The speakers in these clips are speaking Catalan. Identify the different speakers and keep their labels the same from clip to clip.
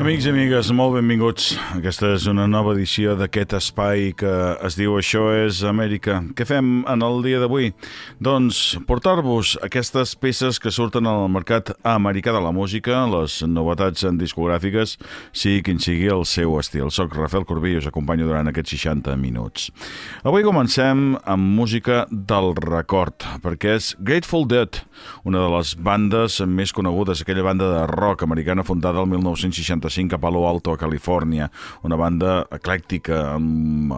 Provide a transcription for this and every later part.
Speaker 1: Amics i amigues, molt benvinguts. Aquesta és una nova edició d'aquest espai que es diu Això és Amèrica. Què fem en el dia d'avui? Doncs portar-vos aquestes peces que surten al mercat americà de la música, les novetats en discogràfiques, sigui quin sigui el seu estil. Soc Rafael Corbí i us acompanyo durant aquests 60 minuts. Avui comencem amb música del record, perquè és Grateful Dead, una de les bandes més conegudes, aquella banda de rock americana fundada el 1965 65 a Palo Alto, a Califòrnia, una banda eclèctica amb, eh,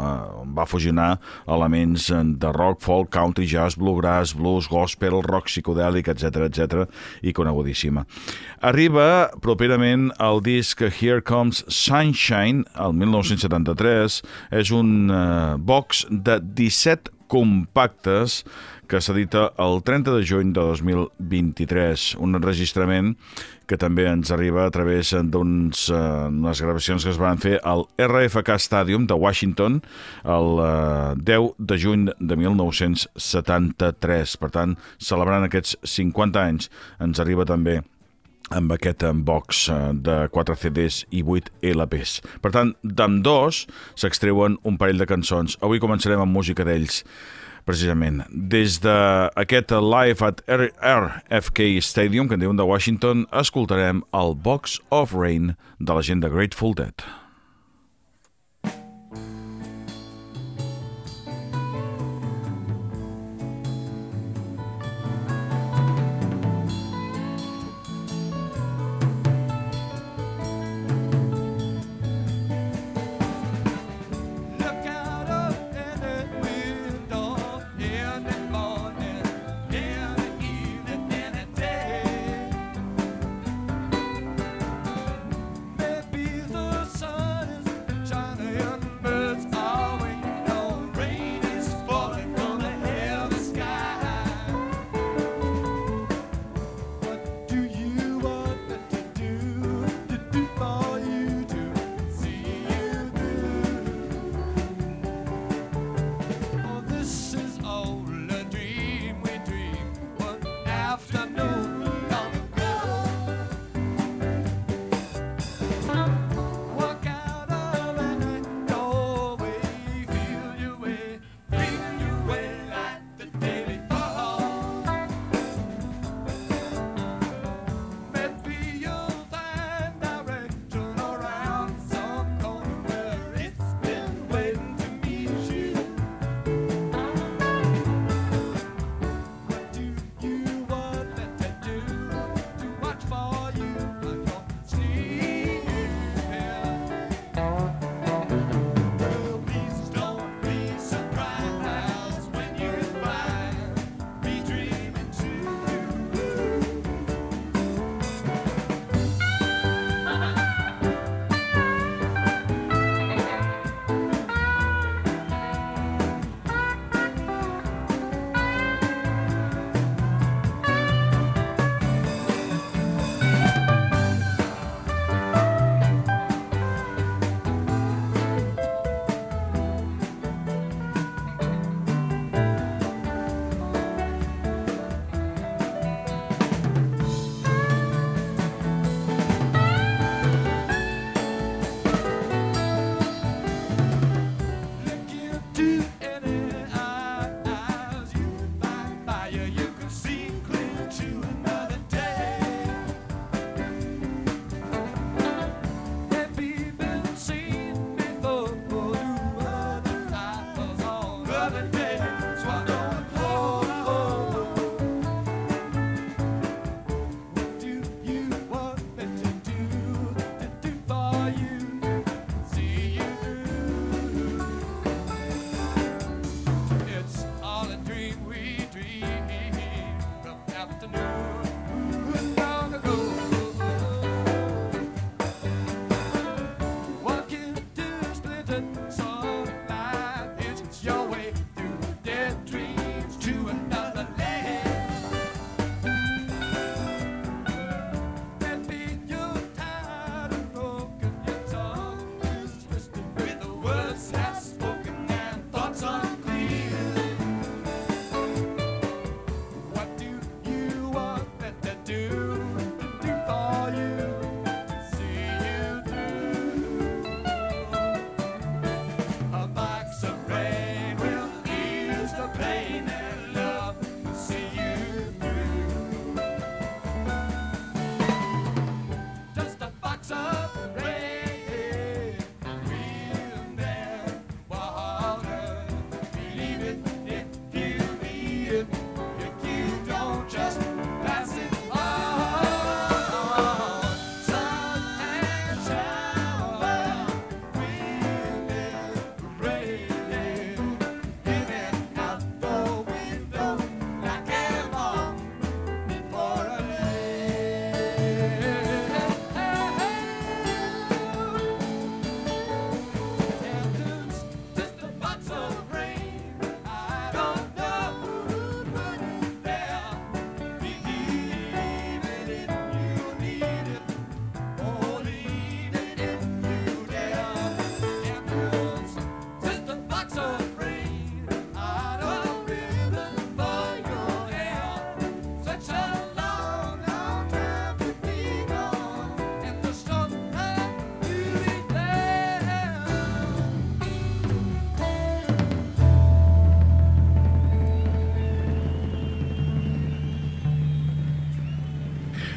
Speaker 1: va fusionar elements de rock, folk, country, jazz, bluegrass, blues, gospel, rock psicodèlic, etc etc i conegudíssima. Arriba properament el disc Here Comes Sunshine, el 1973, és un eh, box de 17 compactes que s'edita el 30 de juny de 2023, un enregistrament que també ens arriba a través d'unes uh, gravacions que es van fer al RFK Stadium de Washington el uh, eh, 10 de juny de 1973. Per tant, celebrant aquests 50 anys, ens arriba també amb aquest box eh, de 4 CDs i 8 LPs. Per tant, d'amb dos s'extreuen un parell de cançons. Avui començarem amb música d'ells precisament. Des d'aquest live at RFK Stadium, que en diuen de Washington, escoltarem el Box of Rain de la gent de Grateful Dead.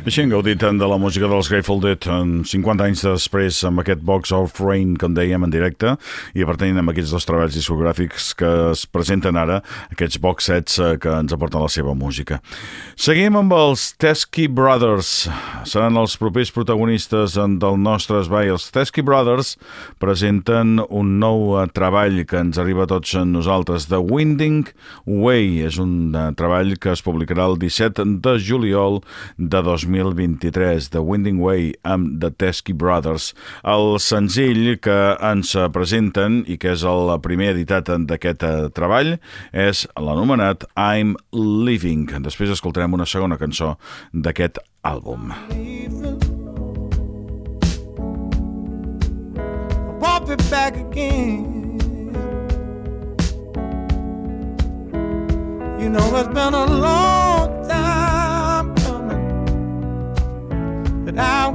Speaker 2: Així hem gaudit de la música dels Grateful Dead en 50 anys després amb aquest Box of Rain, com dèiem, en directe i apartenint amb aquests dos treballs discogràfics que es presenten ara, aquests box sets eh, que ens aporten la seva música. Seguim amb els Teskey Brothers. Seran els propers protagonistes del nostre esbai. Els Teskey Brothers presenten un nou eh, treball que ens arriba a tots nosaltres, The Winding Way. És un eh, treball que es publicarà el 17 de juliol de 2020 2023, The Winding Way amb The Teskey Brothers. El senzill que ens presenten i que és el primer editat d'aquest eh, treball és l'anomenat I'm Living. Després escoltarem una segona cançó d'aquest àlbum. Won't be back again You know it's been a long time but I'm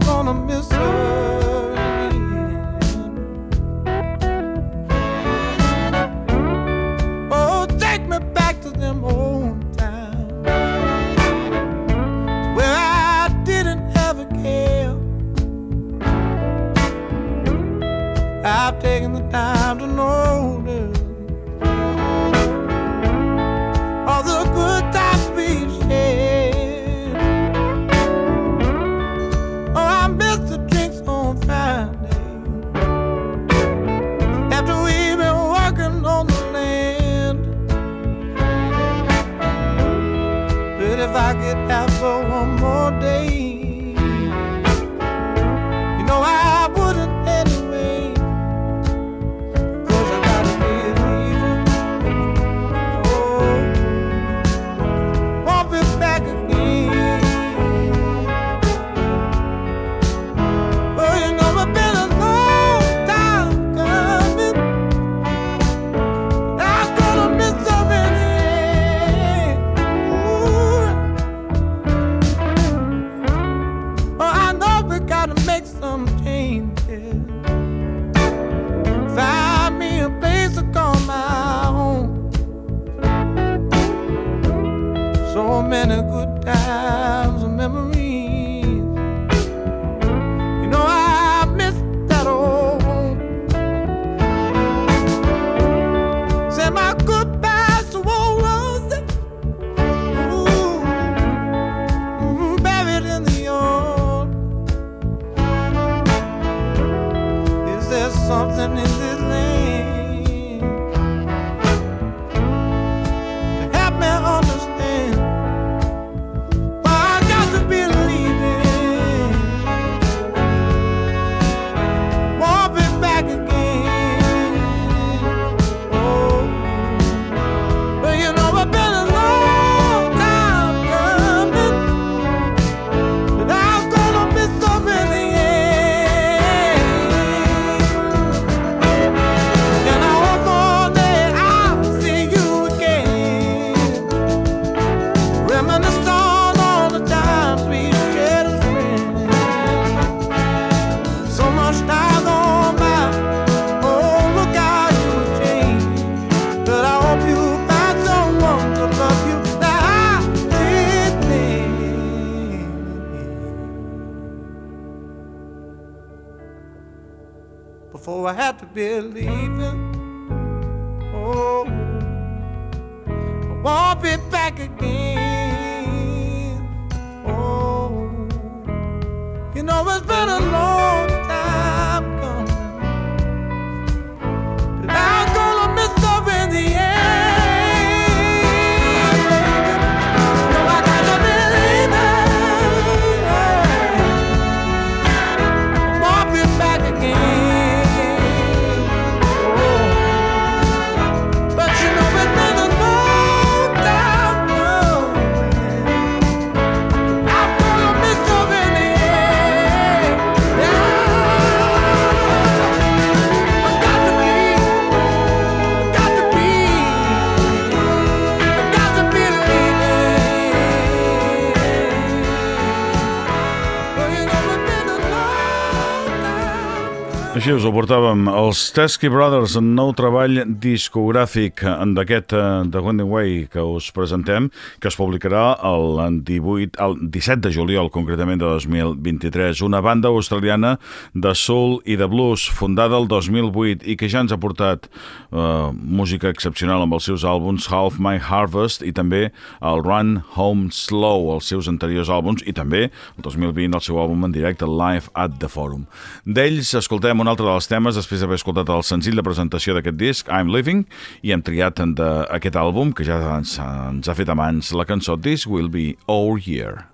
Speaker 1: Així us ho portàvem. Els Teskey Brothers, nou treball discogràfic d'aquest eh, The Winding Way que us presentem, que es publicarà el, 18, el 17 de juliol, concretament de 2023. Una banda australiana de soul i de blues, fundada el 2008 i que ja ens ha portat uh, música excepcional amb els seus àlbums Half My Harvest i també el Run Home Slow, els seus anteriors àlbums, i també el 2020 el seu àlbum en directe Live at the Forum. D'ells escoltem una altre dels temes després d'haver escoltat el senzill de presentació d'aquest disc, I'm Living, i hem triat d'aquest àlbum, que ja ens, ens ha fet amants, la cançó This Will Be Our Year.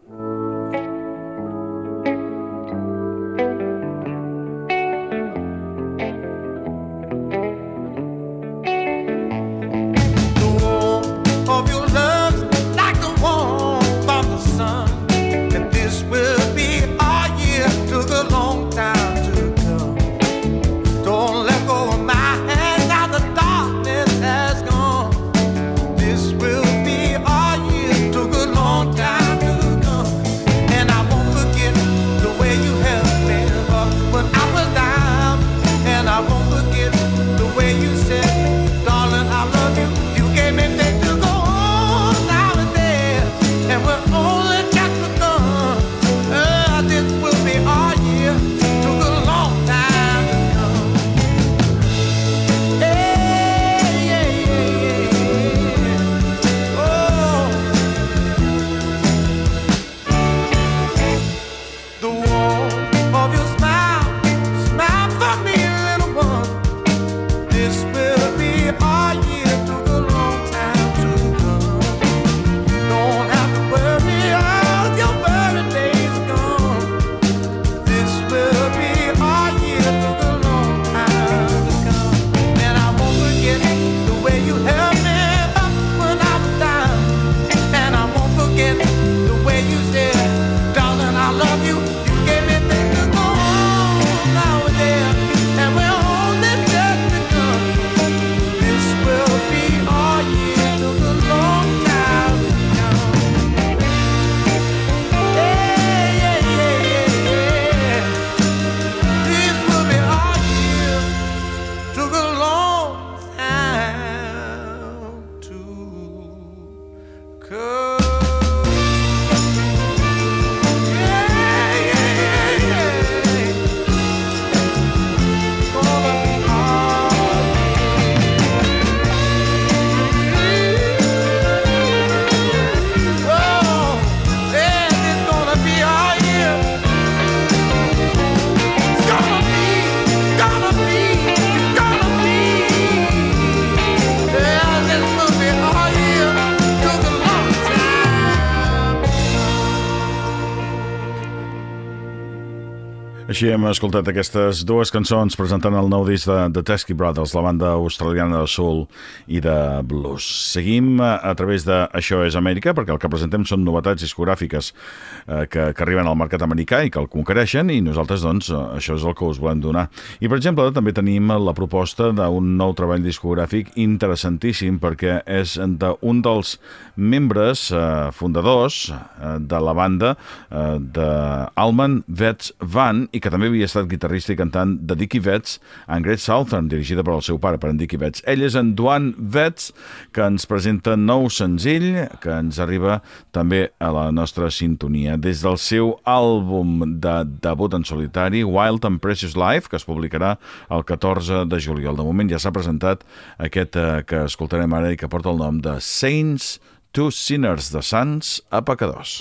Speaker 1: Així hem escoltat aquestes dues cançons presentant el nou disc de The Teskey Brothers, la banda australiana de soul i de blues. Seguim a través de Això és Amèrica, perquè el que presentem són novetats discogràfiques eh, que, que arriben al mercat americà i que el conquereixen, i nosaltres, doncs, eh, això és el que us volem donar. I, per exemple, també tenim la proposta d'un nou treball discogràfic interessantíssim, perquè és d'un dels membres eh, fundadors eh, de la banda eh, de Alman Vets Van i que també havia estat guitarrista i cantant de Dickie Vets en Great Southern, dirigida per el seu pare, per en Dickie Vets. Ell és en Duan Vets, que ens presenta nou senzill, que ens arriba també a la nostra sintonia. Des del seu àlbum de debut en solitari, Wild and Precious Life, que es publicarà el 14 de juliol. De moment ja s'ha presentat aquest eh, que escoltarem ara i que porta el nom de Saints to Sinners, de Sants a Pecadors.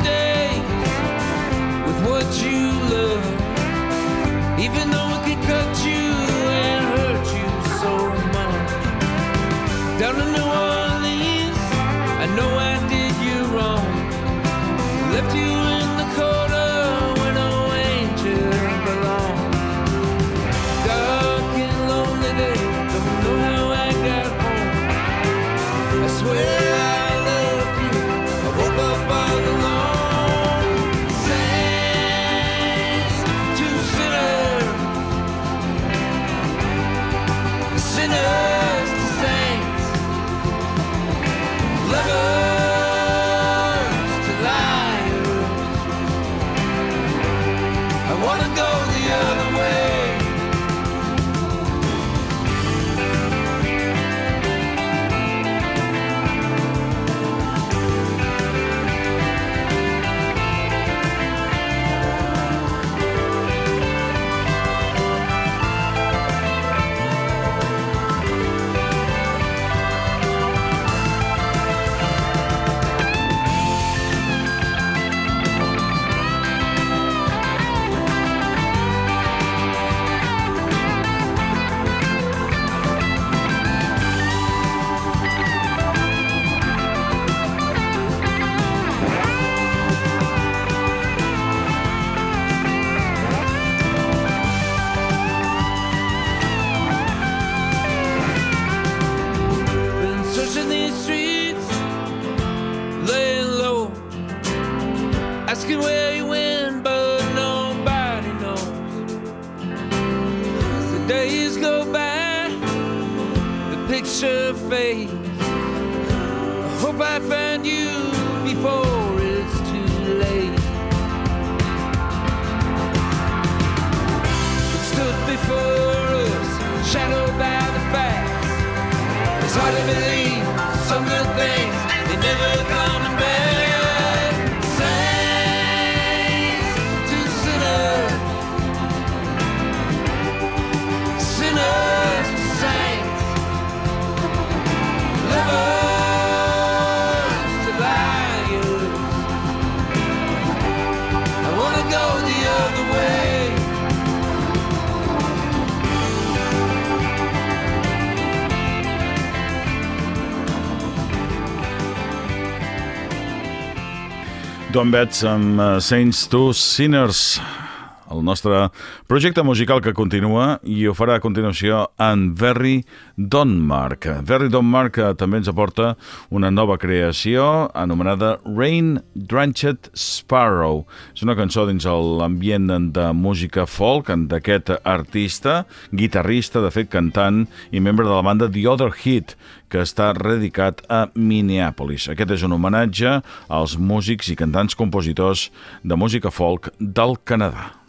Speaker 1: your with what you love, even though days go by, the picture fades. I hope I find you before. Don Betts amb uh, Saints to Sinners, nostre projecte musical que continua i ho farà a continuació en Verry Donmark. Verry Donmark uh, també ens aporta una nova creació anomenada Rain Drenched Sparrow. És una cançó dins l'ambient de música folk d'aquest artista, guitarrista, de fet cantant i membre de la banda The Other Hit, que està dedicat a Minneapolis. Aquest és un homenatge als músics i cantants compositors de música folk del Canadà.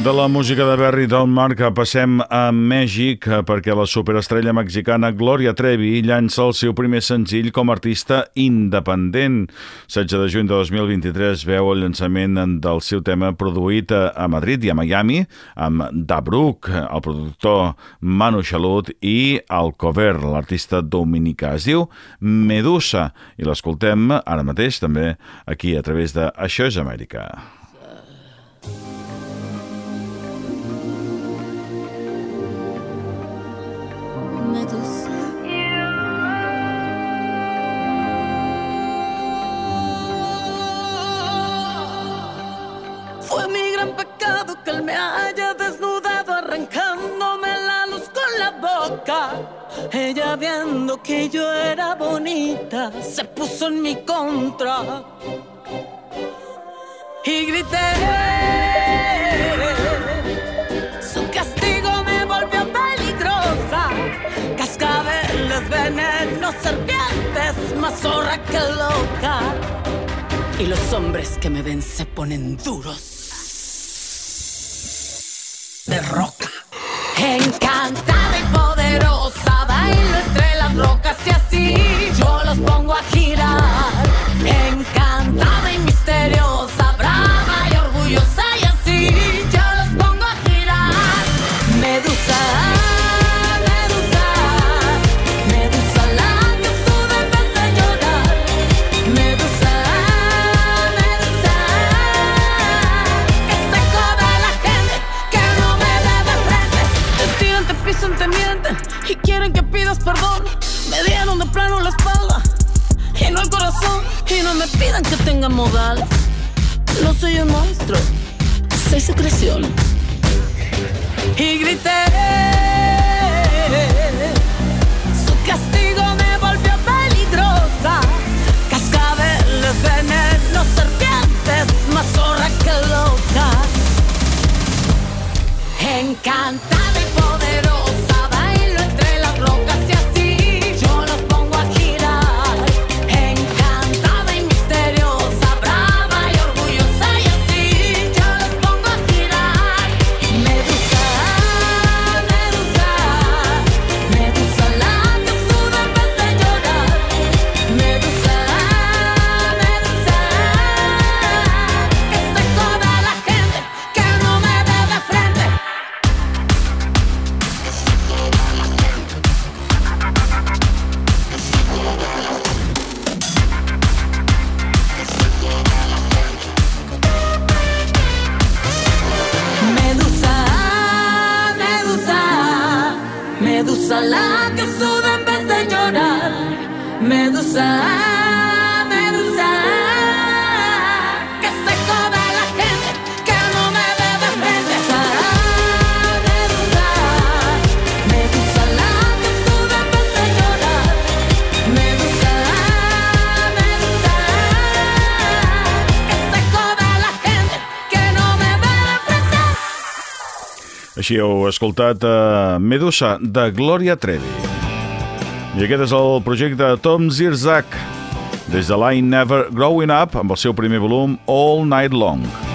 Speaker 1: De la música de Barry Donmar que passem a Mèxic perquè la superestrella mexicana Gloria Trevi llança el seu primer senzill com a artista independent. 16 de juny de 2023 veu el llançament del seu tema produït a Madrid i a Miami amb Dabruc, el productor Manu Chalut i el cover, l'artista dominicà. Es diu Medusa i l'escoltem ara mateix també aquí a través de Això és Amèrica.
Speaker 3: Me haya desnudado arrancándome la luz con la boca. Ella viendo que yo era bonita, se puso en mi contra. Y grité. Su castigo me volvió peligrosa. Cascabeles, venenos, serpientes, más zorra que loca. Y los hombres que me ven se ponen duros de roca. Encantada y poderosa, bailo entre las rocas y así yo los pongo a girar. Encantada y misteriosa, plano la espalda y no el corazón. Y no me pidan que tenga modal. No soy un monstruo, soy secreción. Y grité. Su castigo me volvió peligrosa. Cascabeles, venenos, serpientes, más zorra que loca. Encantada
Speaker 4: així heu escoltat a Medusa, de Gloria Trevi. I aquest és el projecte de Tom Zirzak, des de l'any Never Growing Up, amb el seu primer volum All Night Long.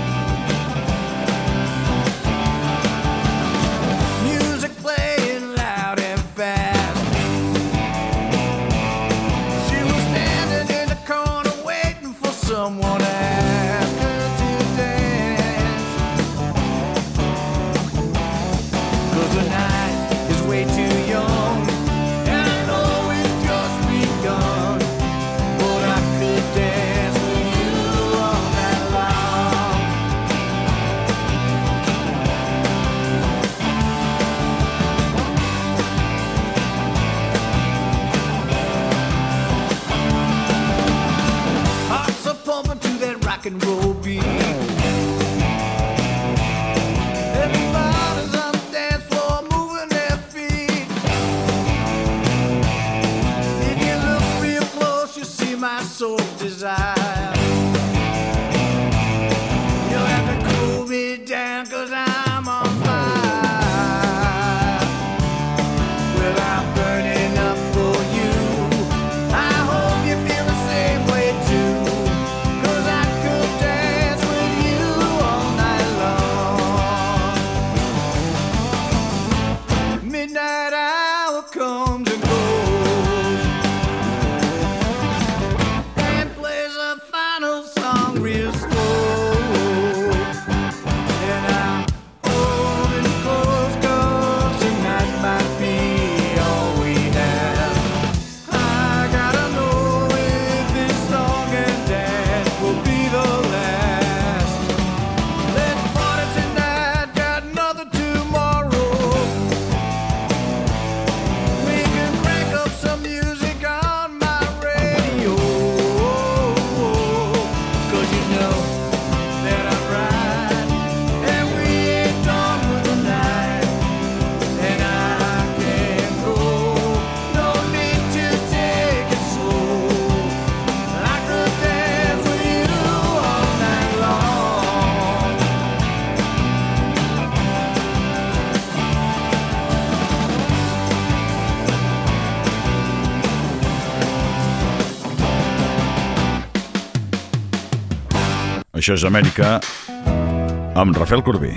Speaker 4: Això és Amèrica amb Rafael Corbí.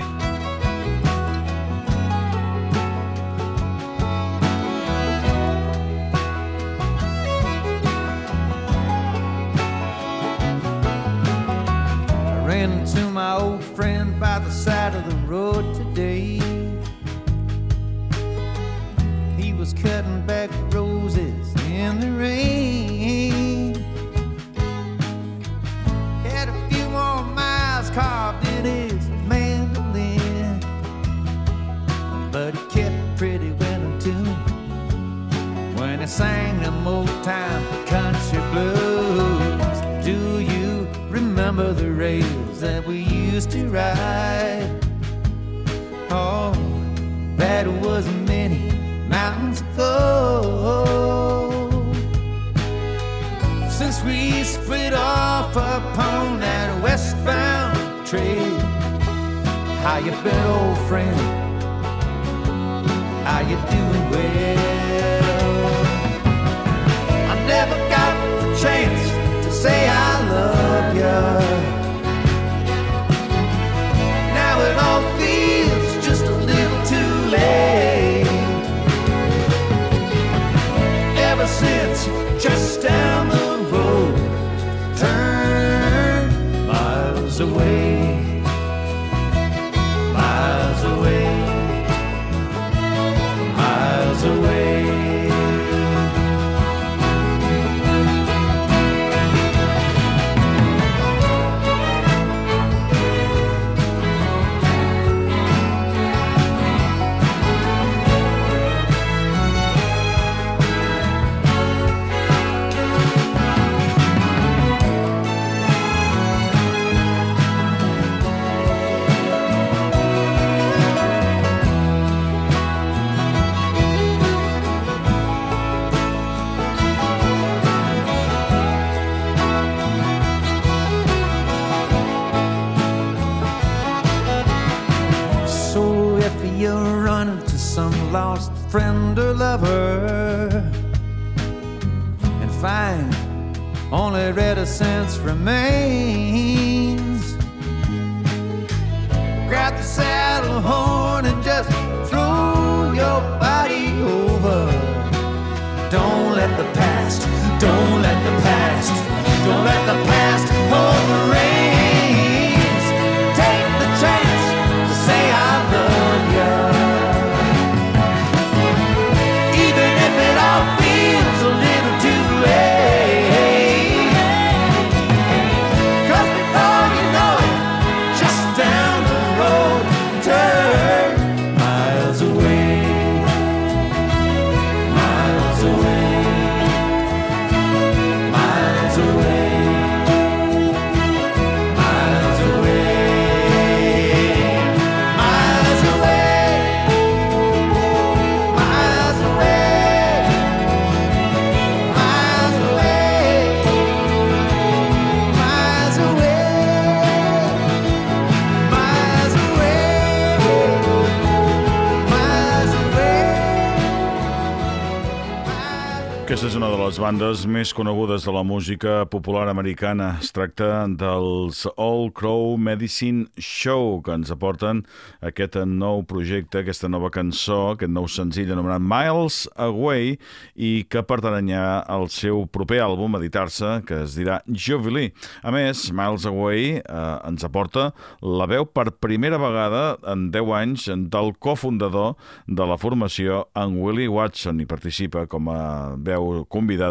Speaker 1: Bandes més conegudes de la música popular americana. Es tracta dels All Crow Medicine Show, que ens aporten aquest nou projecte, aquesta nova cançó, aquest nou senzill anomenat Miles Away, i que pertanyà al seu proper àlbum editar-se, que es dirà Jubilee. A més, Miles Away eh, ens aporta la veu per primera vegada en 10 anys del cofundador de la formació, en Willie Watson, i participa com a veu convidada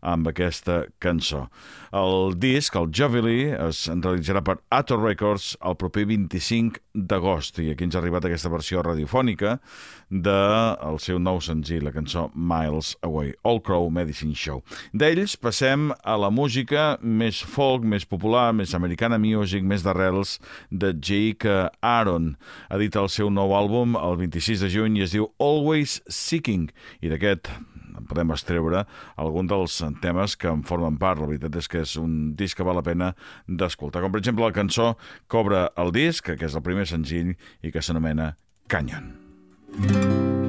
Speaker 1: amb aquesta cançó. El disc, el Jubilee, es realitzarà per Ator Records el proper 25 d'agost i aquí ens ha arribat aquesta versió radiofònica del seu nou senzill, la cançó Miles Away, All Crow Medicine Show. D'ells passem a la música més folk, més popular, més americana music, més d'arrels de Jake Aaron. Ha dit el seu nou àlbum el 26 de juny i es diu Always Seeking i d'aquest podem estreure algun dels temes que en formen part. La veritat és que és un disc que val la pena d'escoltar. Com per exemple la cançó Cobra el disc, que és el primer senzill i que s'anomena Canyon.
Speaker 3: música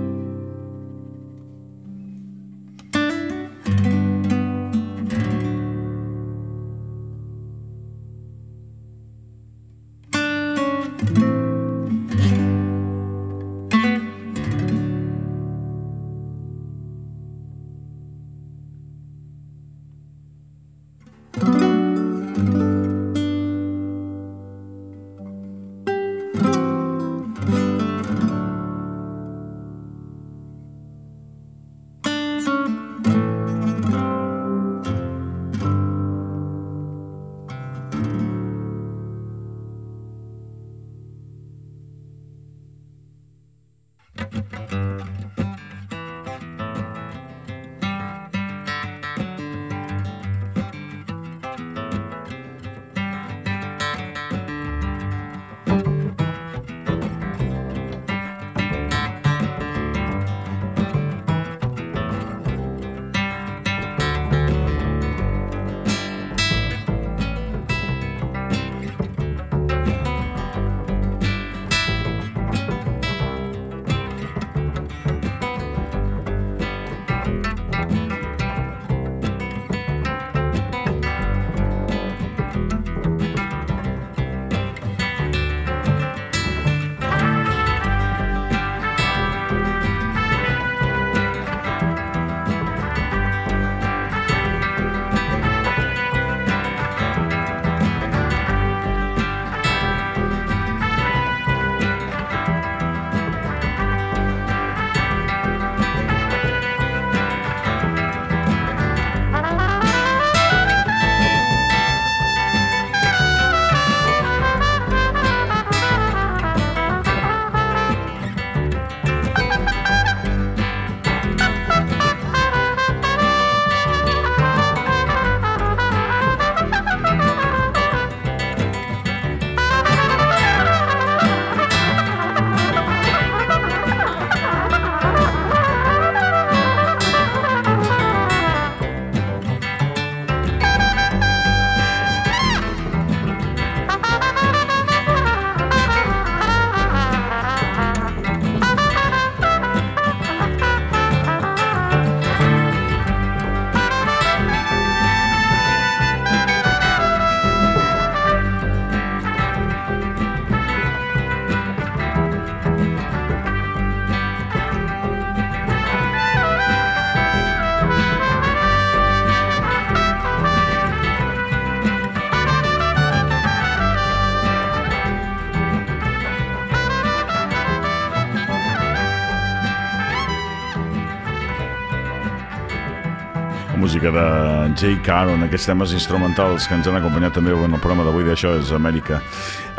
Speaker 3: Jay Caron, aquests temes instrumentals que ens han acompanyat també en el programa d'avui d'Això és Amèrica.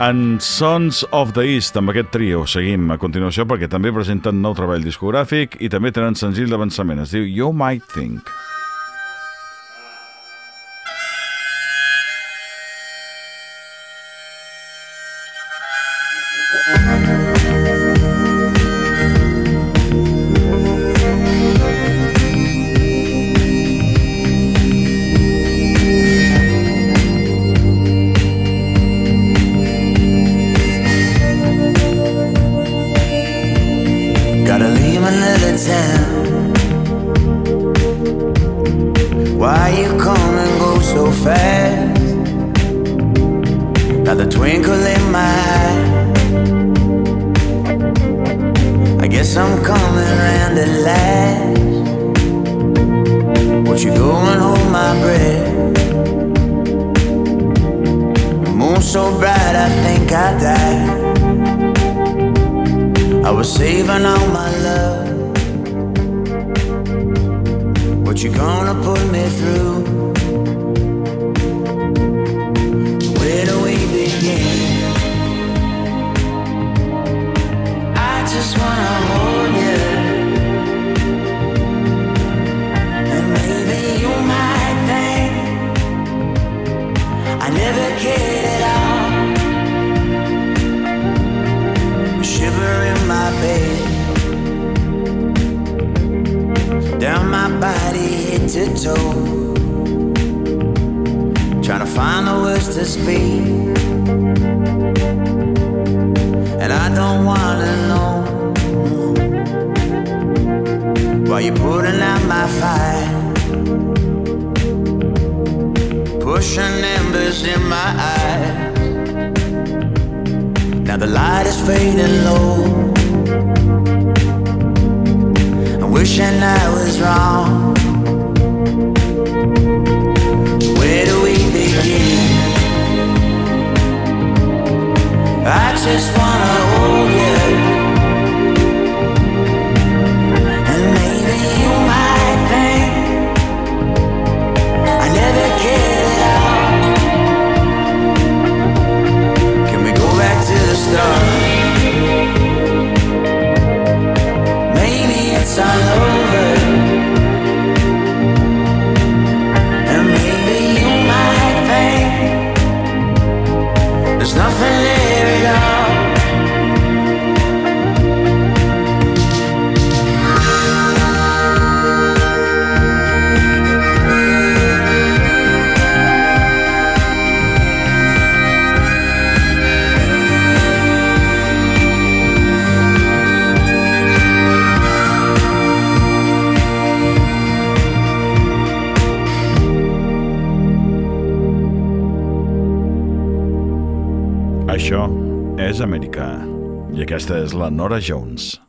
Speaker 3: En Sons of the East, amb aquest trio, seguim a continuació perquè també presenten nou treball discogràfic i també tenen senzill d'avançament. Es diu You Might Think.
Speaker 5: Won't you go and hold my breath? The moon's so bright, I think I die. I was saving all my love. What you gonna put me through? Where do we begin? Body, head to toe. Trying to find the words to speak. And I don't wanna know why you're putting out my fire. Pushing embers in my eyes. Now the light is fading low. Wishing I was wrong. Where do we begin? I just wanna hold you. And maybe you might think I never all. Can we go back to the start? It's all over. And maybe you might think there's nothing there
Speaker 3: aquesta és la Nora Jones.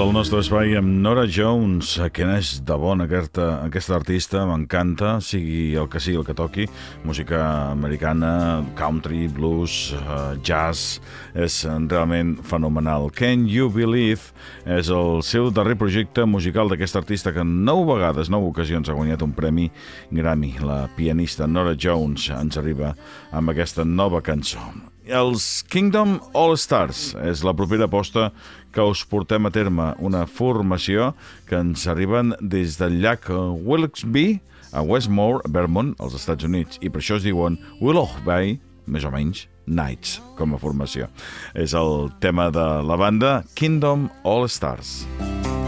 Speaker 1: Del nostre espai amb Nora Jones, que és de bona aquesta, aquesta artista, m'encanta, sigui el que sigui el que toqui, música americana, country, blues, uh, jazz, és realment fenomenal. Can You Believe és el seu darrer projecte musical d'aquesta artista que nou vegades, nou ocasions ha guanyat un premi Grammy. La pianista Nora Jones ens arriba amb aquesta nova cançó. Els Kingdom All Stars és la propera aposta que us portem a terme, una formació que ens arriben des del llac Wilkesby a Westmore, Vermont, als Estats Units, i per això es diuen Willow Bay, més o menys, Nights, com a formació. És el tema de la banda Kingdom All Stars.
Speaker 6: Bright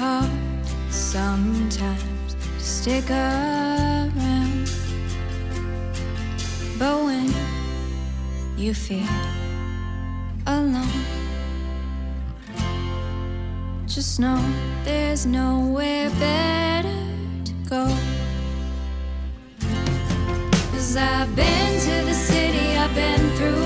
Speaker 6: hard sometimes to stick around. But when you feel alone. Just know there's nowhere better to go. Cause I've been to the city, I've been through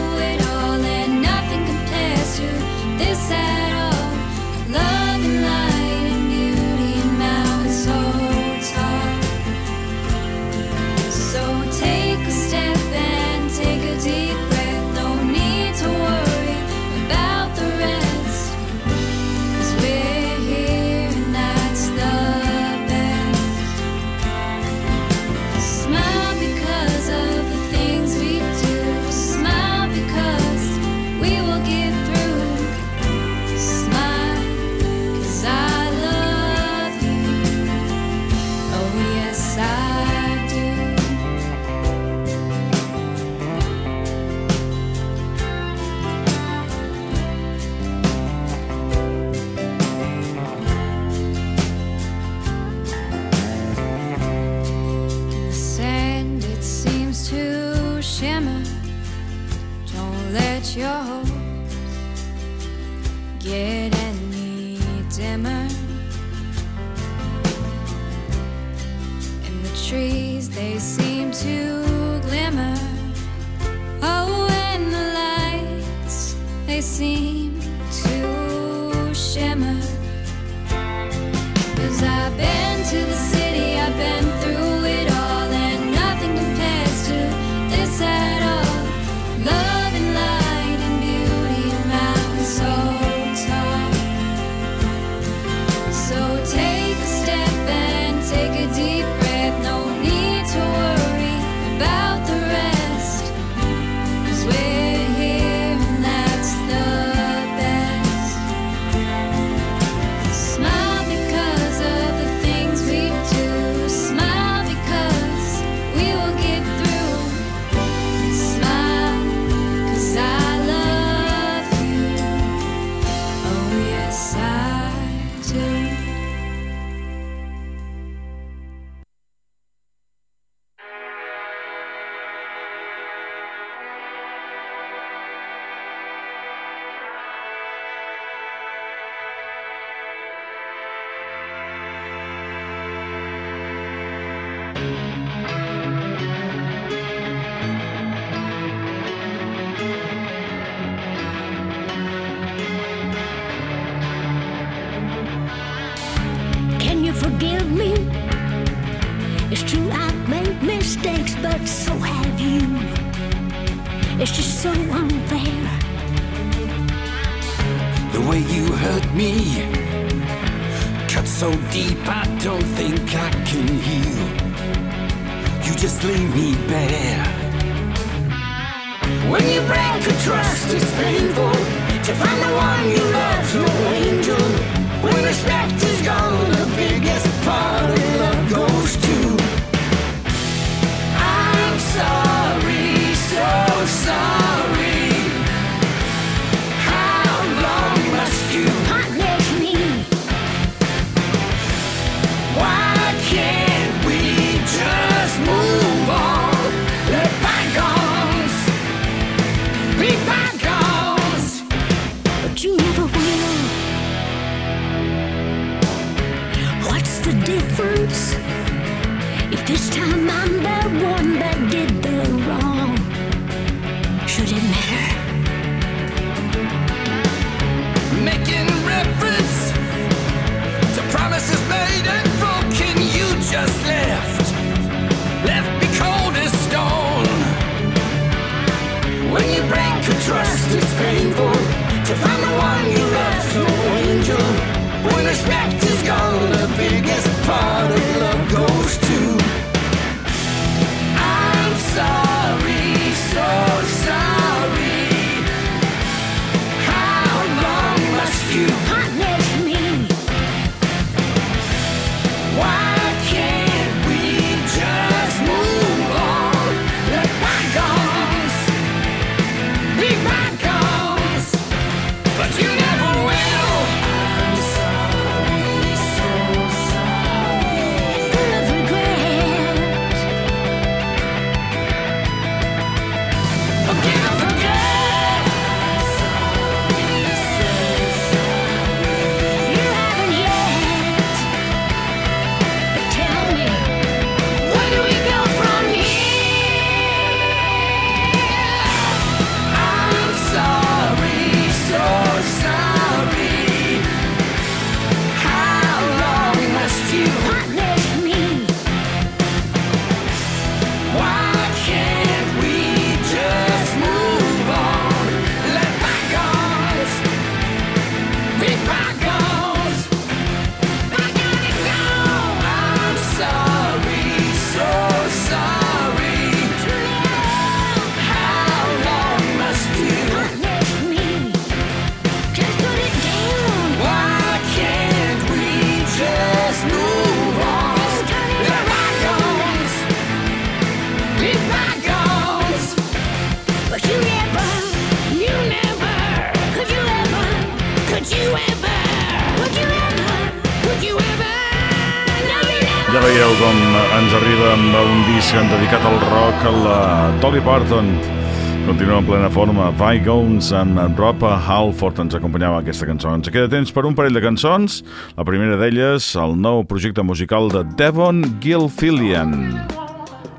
Speaker 4: plena forma Vigons amb Ropa Halford ens acompanyava aquesta cançó. Ens queda temps per un parell de cançons. La primera d'elles, el nou projecte musical de Devon Gilfillian.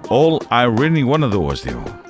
Speaker 4: All I Really Wanna Do es diu.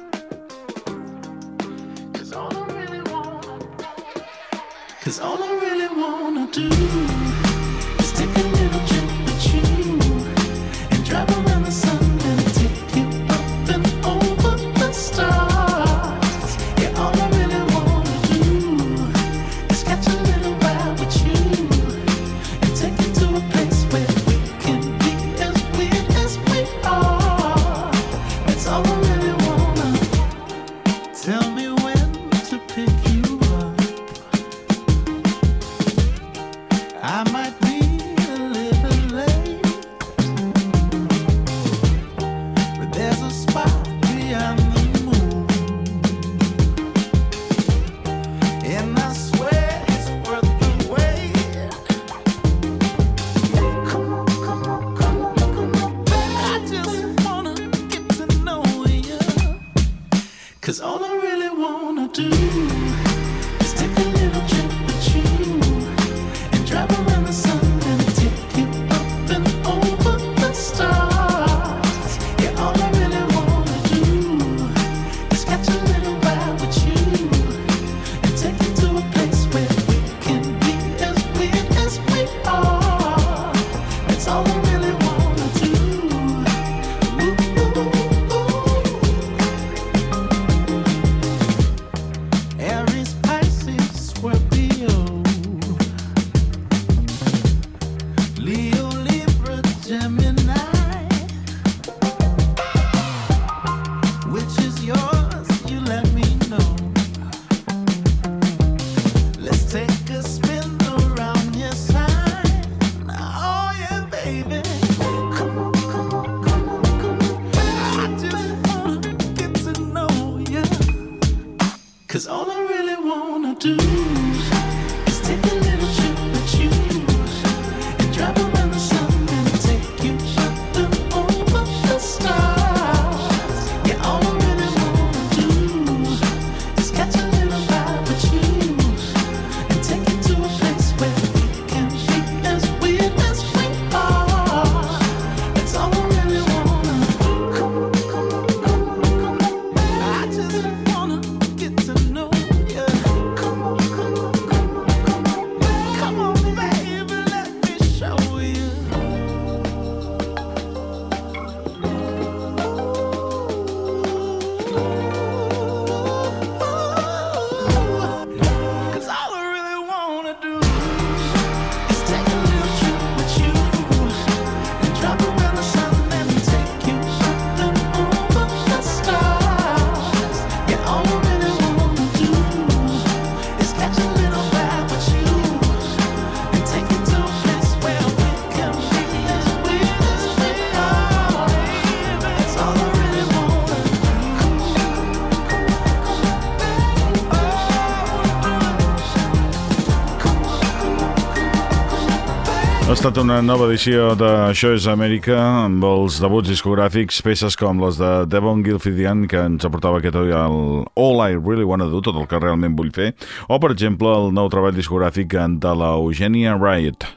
Speaker 1: Estat una nova edició de Això és Amèrica amb els debuts discogràfics, peces com les de Devon Gilfidian que ens aportava aquest oi el All I Really Wanna Do, tot el que realment vull fer, o per exemple el nou treball discogràfic de la Eugenia Riot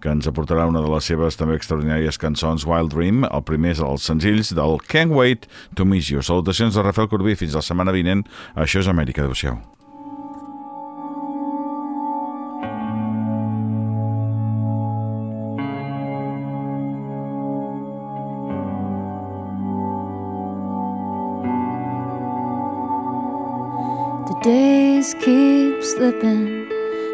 Speaker 1: que ens aportarà una de les seves també extraordinàries cançons Wild Dream, el primer és els senzills del Can't Wait to Miss You. Salutacions de Rafael Corbí, fins la setmana vinent. Això és Amèrica, adeu-siau.
Speaker 6: Days keep slipping,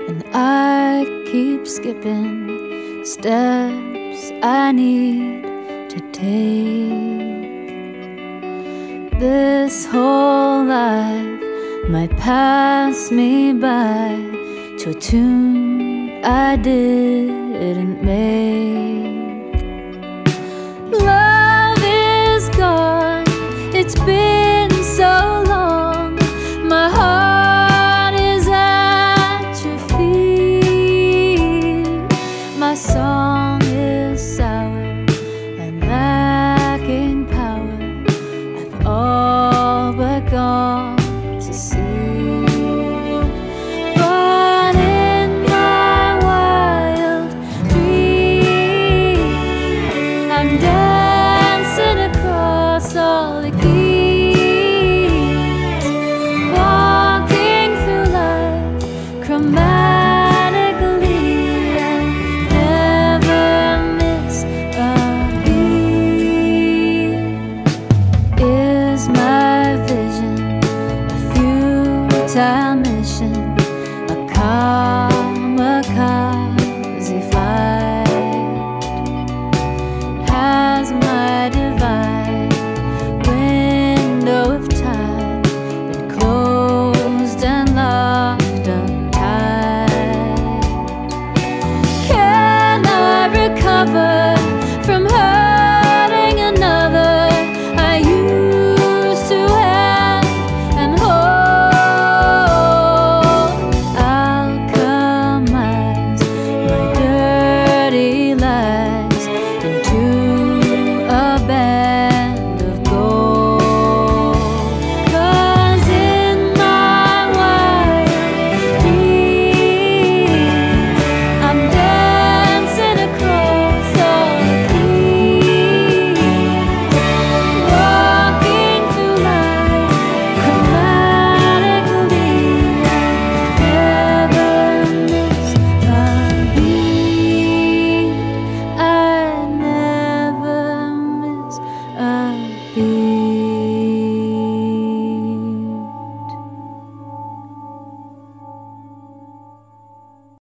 Speaker 6: and I keep skipping steps I need to take. This whole life might pass me by to a tune I didn't make. Love is gone, it's been so all